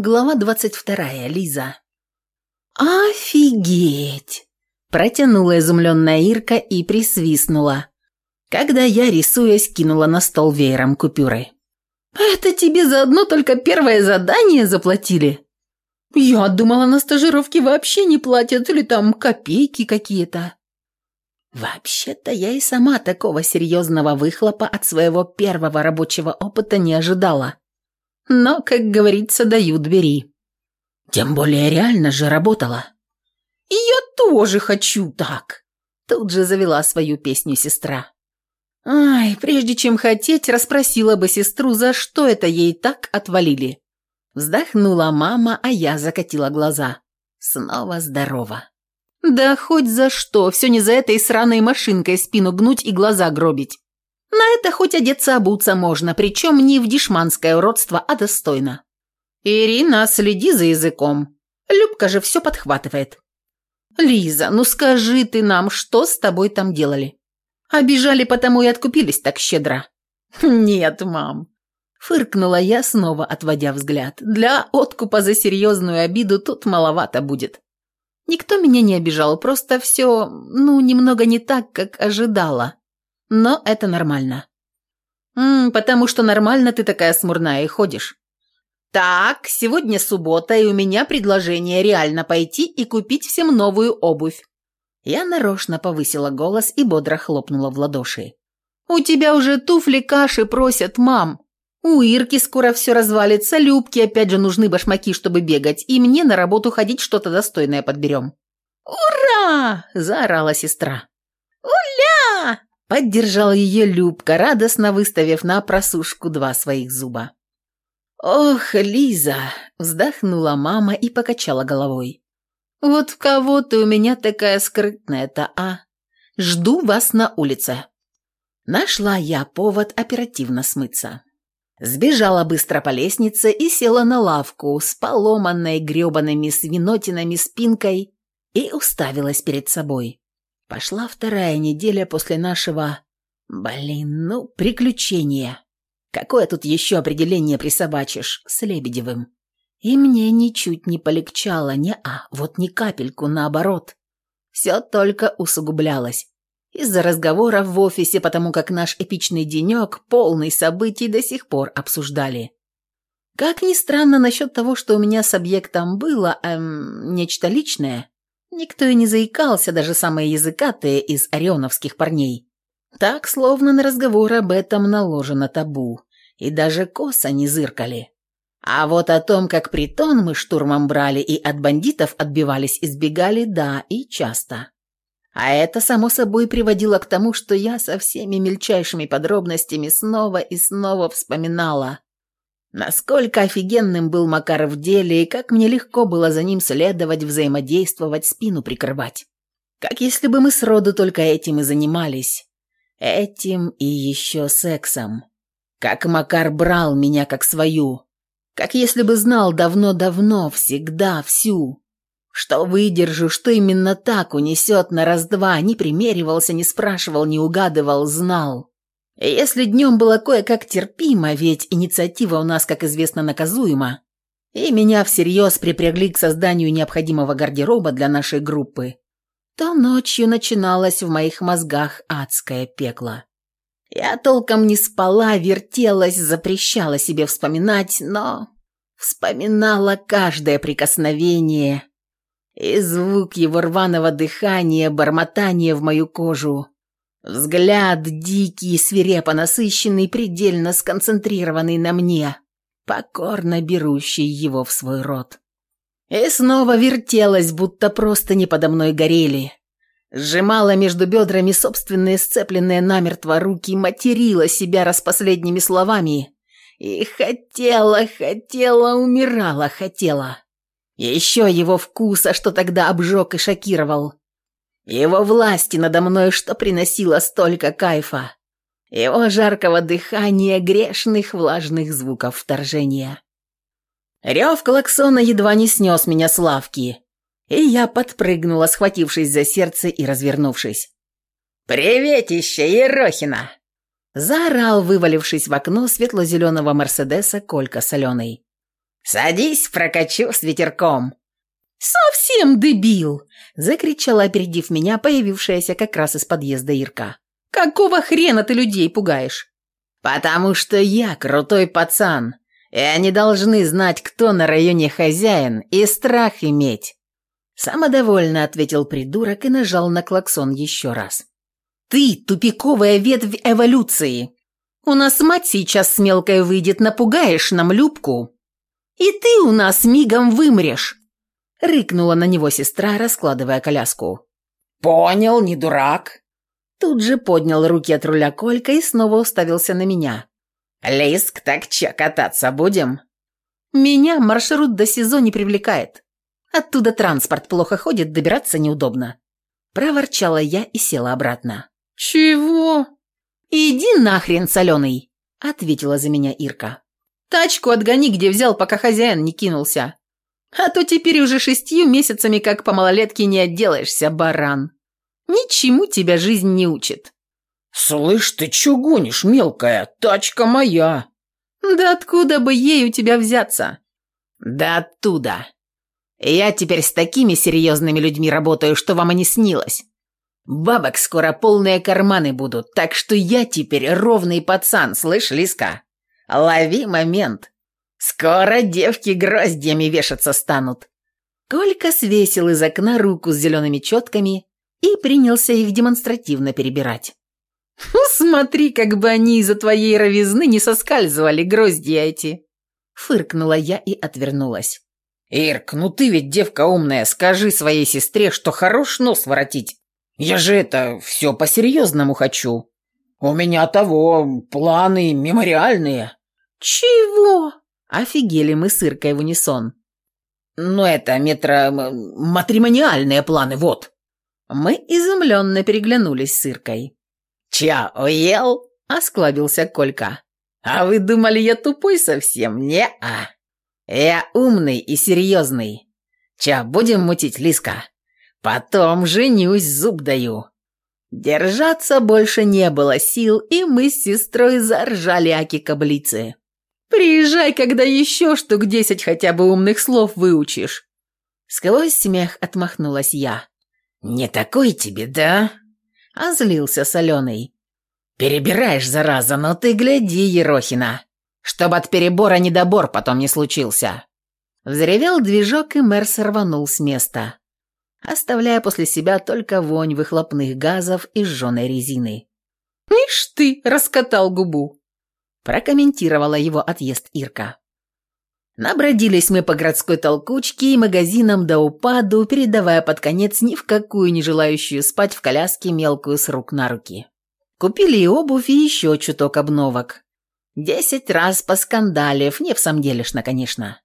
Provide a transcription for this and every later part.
Глава двадцать вторая. Лиза. «Офигеть!» – протянула изумленная Ирка и присвистнула, когда я, рисуясь, кинула на стол веером купюры. «Это тебе за одно только первое задание заплатили?» «Я думала, на стажировке вообще не платят, или там копейки какие-то». Вообще-то я и сама такого серьезного выхлопа от своего первого рабочего опыта не ожидала. Но, как говорится, дают бери. Тем более реально же работала. И я тоже хочу так. Тут же завела свою песню сестра. Ай, прежде чем хотеть, расспросила бы сестру, за что это ей так отвалили. Вздохнула мама, а я закатила глаза. Снова здорово. Да хоть за что, все не за этой сраной машинкой спину гнуть и глаза гробить. На это хоть одеться обуться можно, причем не в дешманское уродство, а достойно. Ирина, следи за языком. Любка же все подхватывает. Лиза, ну скажи ты нам, что с тобой там делали? Обижали потому и откупились так щедро. Нет, мам. Фыркнула я, снова отводя взгляд. Для откупа за серьезную обиду тут маловато будет. Никто меня не обижал, просто все, ну, немного не так, как ожидала. Но это нормально. М потому что нормально ты такая смурная и ходишь. Так, сегодня суббота, и у меня предложение реально пойти и купить всем новую обувь. Я нарочно повысила голос и бодро хлопнула в ладоши. «У тебя уже туфли каши просят, мам. У Ирки скоро все развалится, Любке опять же нужны башмаки, чтобы бегать, и мне на работу ходить что-то достойное подберем». «Ура!» – заорала сестра. Поддержал ее Любка, радостно выставив на просушку два своих зуба. «Ох, Лиза!» – вздохнула мама и покачала головой. «Вот в кого ты у меня такая скрытная-то, а? Жду вас на улице». Нашла я повод оперативно смыться. Сбежала быстро по лестнице и села на лавку с поломанной гребаными свинотинами спинкой и уставилась перед собой. Пошла вторая неделя после нашего... Блин, ну, приключения. Какое тут еще определение присобачишь с Лебедевым? И мне ничуть не полегчало, не-а, вот ни капельку, наоборот. Все только усугублялось. Из-за разговоров в офисе, потому как наш эпичный денек, полный событий, до сих пор обсуждали. Как ни странно насчет того, что у меня с объектом было, эм, нечто личное, Никто и не заикался, даже самые языкатые из орионовских парней. Так, словно на разговор об этом наложено табу. И даже косо не зыркали. А вот о том, как притон мы штурмом брали и от бандитов отбивались, избегали, да, и часто. А это, само собой, приводило к тому, что я со всеми мельчайшими подробностями снова и снова вспоминала, Насколько офигенным был Макар в деле, и как мне легко было за ним следовать, взаимодействовать, спину прикрывать. Как если бы мы сроду только этим и занимались. Этим и еще сексом. Как Макар брал меня как свою. Как если бы знал давно-давно, всегда, всю. Что выдержу, что именно так унесет на раз-два, не примеривался, не спрашивал, не угадывал, знал. Если днем было кое-как терпимо, ведь инициатива у нас, как известно, наказуема, и меня всерьез припрягли к созданию необходимого гардероба для нашей группы, то ночью начиналось в моих мозгах адское пекло. Я толком не спала, вертелась, запрещала себе вспоминать, но вспоминала каждое прикосновение и звук его рваного дыхания, бормотания в мою кожу, Взгляд дикий, свирепо насыщенный, предельно сконцентрированный на мне, покорно берущий его в свой рот. И снова вертелась, будто просто не подо мной горели. Сжимала между бедрами собственные сцепленные намертво руки, материла себя распоследними словами. И хотела, хотела, умирала, хотела. Еще его вкуса, что тогда обжег и шокировал. Его власти надо мной, что приносило столько кайфа. Его жаркого дыхания, грешных влажных звуков вторжения. Рев клаксона едва не снес меня с лавки, и я подпрыгнула, схватившись за сердце и развернувшись. «Приветище, Ерохина!» Заорал, вывалившись в окно светло-зеленого Мерседеса Колька Соленый. Садись, прокачу с ветерком». «Совсем дебил!» – закричала, опередив меня, появившаяся как раз из подъезда Ирка. «Какого хрена ты людей пугаешь?» «Потому что я крутой пацан, и они должны знать, кто на районе хозяин, и страх иметь». Самодовольно ответил придурок и нажал на клаксон еще раз. «Ты тупиковая ветвь эволюции. У нас мать сейчас с мелкой выйдет, напугаешь нам Любку. И ты у нас мигом вымрешь!» Рыкнула на него сестра, раскладывая коляску. «Понял, не дурак!» Тут же поднял руки от руля Колька и снова уставился на меня. «Лиск, так че, кататься будем?» «Меня маршрут до СИЗО не привлекает. Оттуда транспорт плохо ходит, добираться неудобно». Проворчала я и села обратно. «Чего?» «Иди нахрен, соленый!» — ответила за меня Ирка. «Тачку отгони, где взял, пока хозяин не кинулся. А то теперь уже шестью месяцами как по малолетке не отделаешься, баран. Ничему тебя жизнь не учит». «Слышь, ты чё гонишь, мелкая? Тачка моя!» «Да откуда бы ей у тебя взяться?» «Да оттуда. Я теперь с такими серьезными людьми работаю, что вам и не снилось. Бабок скоро полные карманы будут, так что я теперь ровный пацан, слышь, Лиска? Лови момент. Скоро девки гроздьями вешаться станут». Колька свесил из окна руку с зелеными четками и принялся их демонстративно перебирать. «Смотри, как бы они из-за твоей ровизны не соскальзывали, гроздья эти!» Фыркнула я и отвернулась. «Ирк, ну ты ведь девка умная, скажи своей сестре, что хорош нос воротить. Я же это все по-серьезному хочу. У меня того планы мемориальные». «Чего?» – офигели мы с Иркой в унисон. «Ну это метро... матримониальные планы, вот». Мы изумленно переглянулись с Иркой. «Ча, уел?» – осклабился Колька. «А вы думали, я тупой совсем? Не-а. Я умный и серьезный. Ча, будем мутить, Лиска? Потом женюсь, зуб даю». Держаться больше не было сил, и мы с сестрой заржали аки-каблицы. «Приезжай, когда еще штук десять хотя бы умных слов выучишь». Сквозь смех отмахнулась я. «Не такой тебе, да?» а злился соленый. «Перебираешь, зараза, но ты гляди, Ерохина, чтобы от перебора недобор потом не случился». Взревел движок, и мэр сорванул с места, оставляя после себя только вонь выхлопных газов и сжженной резины. «Ишь ты, раскатал губу!» Прокомментировала его отъезд Ирка. Набродились мы по городской толкучке и магазинам до упаду, передавая под конец ни в какую не желающую спать в коляске мелкую с рук на руки. Купили и обувь, и еще чуток обновок. Десять раз поскандалив, не в самом делешно, конечно.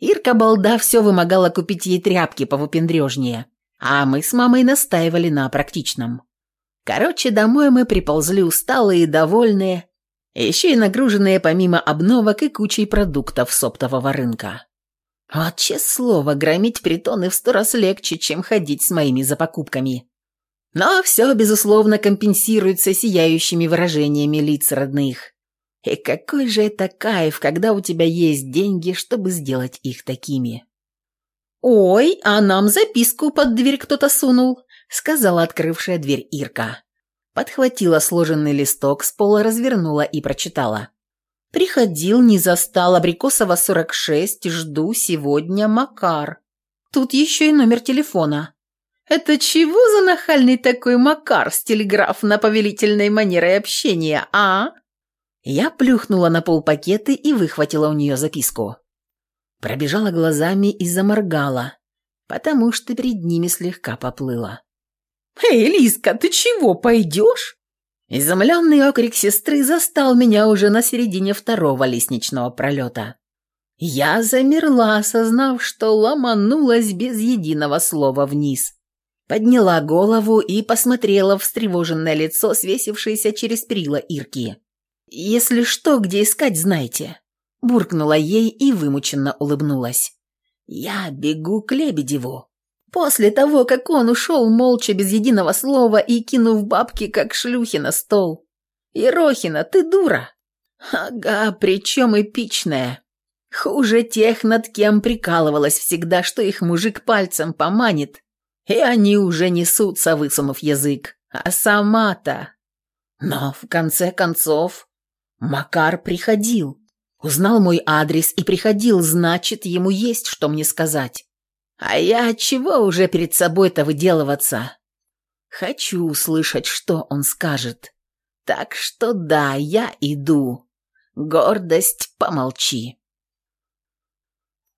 Ирка балда все вымогала купить ей тряпки повыпендрежнее, а мы с мамой настаивали на практичном. Короче, домой мы приползли усталые и довольные, еще и нагруженные помимо обновок и кучей продуктов с оптового рынка. Вот, честное слово, громить притоны в сто раз легче, чем ходить с моими за покупками. Но все, безусловно, компенсируется сияющими выражениями лиц родных. И какой же это кайф, когда у тебя есть деньги, чтобы сделать их такими. «Ой, а нам записку под дверь кто-то сунул», — сказала открывшая дверь Ирка подхватила сложенный листок с пола, развернула и прочитала. «Приходил, не застал, Абрикосова, 46, жду сегодня, Макар. Тут еще и номер телефона». «Это чего за нахальный такой Макар с телеграфно-повелительной манерой общения, а?» Я плюхнула на пол пакеты и выхватила у нее записку. Пробежала глазами и заморгала, потому что перед ними слегка поплыла. «Эй, Лиска, ты чего, пойдешь?» Изумленный окрик сестры застал меня уже на середине второго лестничного пролета. Я замерла, осознав, что ломанулась без единого слова вниз. Подняла голову и посмотрела в встревоженное лицо, свесившееся через перила Ирки. «Если что, где искать, знаете?» Буркнула ей и вымученно улыбнулась. «Я бегу к Лебедеву». После того, как он ушел молча без единого слова и кинув бабки, как шлюхи на стол. «Ерохина, ты дура!» «Ага, причем эпичная!» Хуже тех, над кем прикалывалась всегда, что их мужик пальцем поманит, и они уже несутся, высунув язык. А сама-то... Но, в конце концов, Макар приходил. Узнал мой адрес и приходил, значит, ему есть что мне сказать. А я чего уже перед собой-то выделываться? Хочу услышать, что он скажет. Так что да, я иду. Гордость, помолчи.